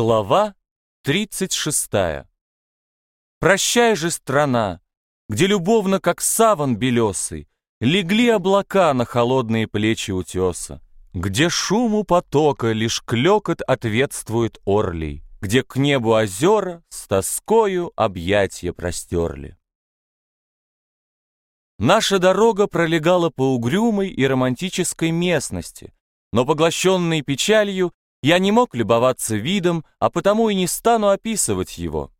Глава 36. Прощай же, страна, где любовно, как саван белесый, Легли облака на холодные плечи утеса, Где шуму потока лишь клекот ответствует орлей, Где к небу озера с тоскою объятия простерли. Наша дорога пролегала по угрюмой и романтической местности, но поглощенной печалью я не мог любоваться видом, а потому и не стану описывать его.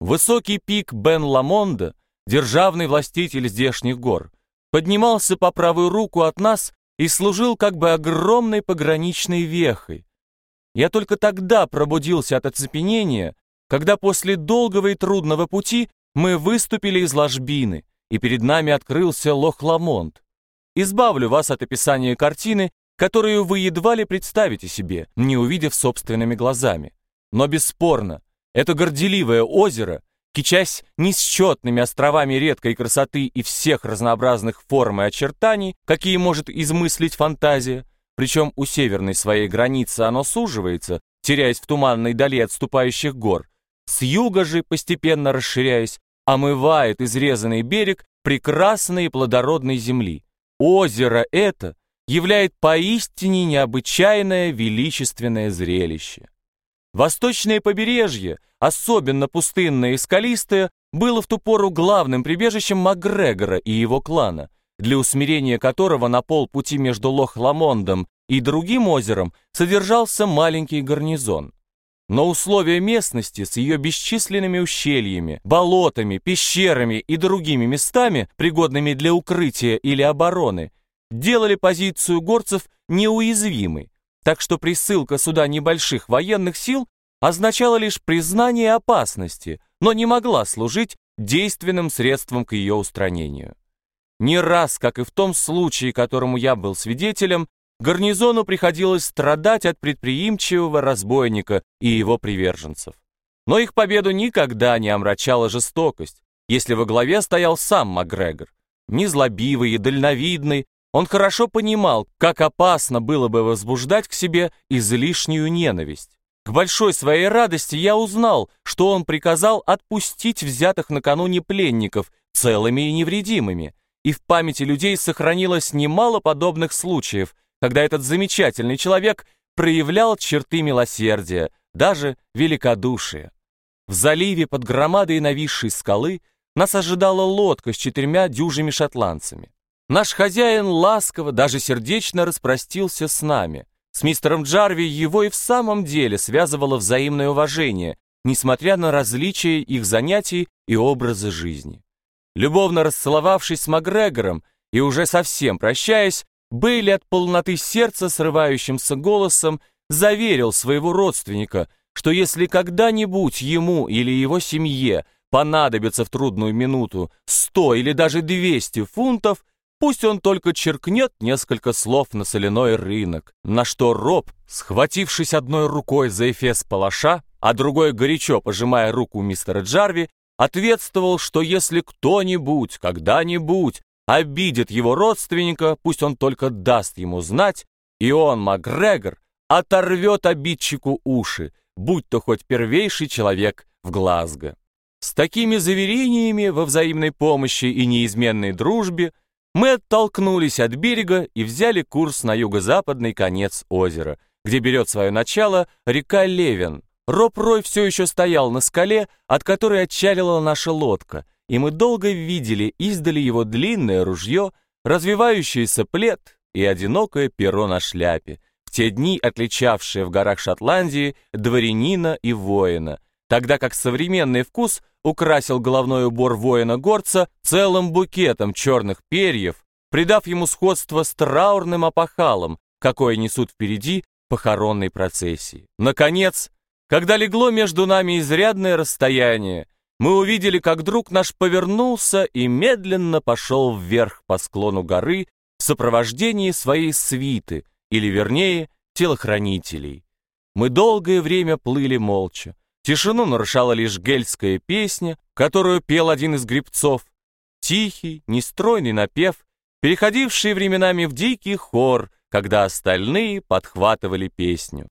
Высокий пик Бен-Ламонда, державный властитель здешних гор, поднимался по правую руку от нас и служил как бы огромной пограничной вехой. Я только тогда пробудился от оцепенения, когда после долгого и трудного пути мы выступили из ложбины, и перед нами открылся Лох-Ламонт. Избавлю вас от описания картины, которую вы едва ли представите себе, не увидев собственными глазами. Но бесспорно, это горделивое озеро, кичась несчетными островами редкой красоты и всех разнообразных форм и очертаний, какие может измыслить фантазия, причем у северной своей границы оно суживается, теряясь в туманной дали отступающих гор, с юга же, постепенно расширяясь, омывает изрезанный берег прекрасной плодородной земли. Озеро это — являет поистине необычайное величественное зрелище. Восточное побережье, особенно пустынное и скалистое, было в ту пору главным прибежищем Макгрегора и его клана, для усмирения которого на полпути между Лох-Ламондом и другим озером содержался маленький гарнизон. Но условия местности с ее бесчисленными ущельями, болотами, пещерами и другими местами, пригодными для укрытия или обороны, делали позицию горцев неуязвимой, так что присылка сюда небольших военных сил означала лишь признание опасности, но не могла служить действенным средством к ее устранению. Не раз, как и в том случае, которому я был свидетелем, гарнизону приходилось страдать от предприимчивого разбойника и его приверженцев. Но их победу никогда не омрачала жестокость, если во главе стоял сам Макгрегор, незлобивый и дальновидный, он хорошо понимал, как опасно было бы возбуждать к себе излишнюю ненависть. К большой своей радости я узнал, что он приказал отпустить взятых накануне пленников целыми и невредимыми, и в памяти людей сохранилось немало подобных случаев, когда этот замечательный человек проявлял черты милосердия, даже великодушия. В заливе под громадой нависшей скалы нас ожидала лодка с четырьмя дюжими шотландцами. Наш хозяин ласково, даже сердечно распростился с нами. С мистером Джарви его и в самом деле связывало взаимное уважение, несмотря на различия их занятий и образа жизни. Любовно расцеловавшись с Макгрегором и уже совсем прощаясь, Бейли от полноты сердца срывающимся голосом заверил своего родственника, что если когда-нибудь ему или его семье понадобится в трудную минуту 100 или даже 200 фунтов, Пусть он только черкнет несколько слов на соляной рынок, на что Роб, схватившись одной рукой за эфес палаша, а другой горячо пожимая руку мистера Джарви, ответствовал, что если кто-нибудь, когда-нибудь обидит его родственника, пусть он только даст ему знать, и он, Макгрегор, оторвет обидчику уши, будь то хоть первейший человек в Глазго. С такими заверениями во взаимной помощи и неизменной дружбе мы оттолкнулись от берега и взяли курс на юго-западный конец озера, где берет свое начало река Левин. Роб Рой все еще стоял на скале, от которой отчалила наша лодка, и мы долго видели издали его длинное ружье, развивающийся плед и одинокое перо на шляпе, в те дни отличавшие в горах Шотландии дворянина и воина, тогда как современный вкус украсил головной убор воина-горца целым букетом черных перьев, придав ему сходство с траурным опахалом, какое несут впереди похоронной процессии. Наконец, когда легло между нами изрядное расстояние, мы увидели, как друг наш повернулся и медленно пошел вверх по склону горы в сопровождении своей свиты, или вернее, телохранителей. Мы долгое время плыли молча. Тишину нарушала лишь гельская песня, которую пел один из грибцов. Тихий, нестройный напев, переходивший временами в дикий хор, когда остальные подхватывали песню.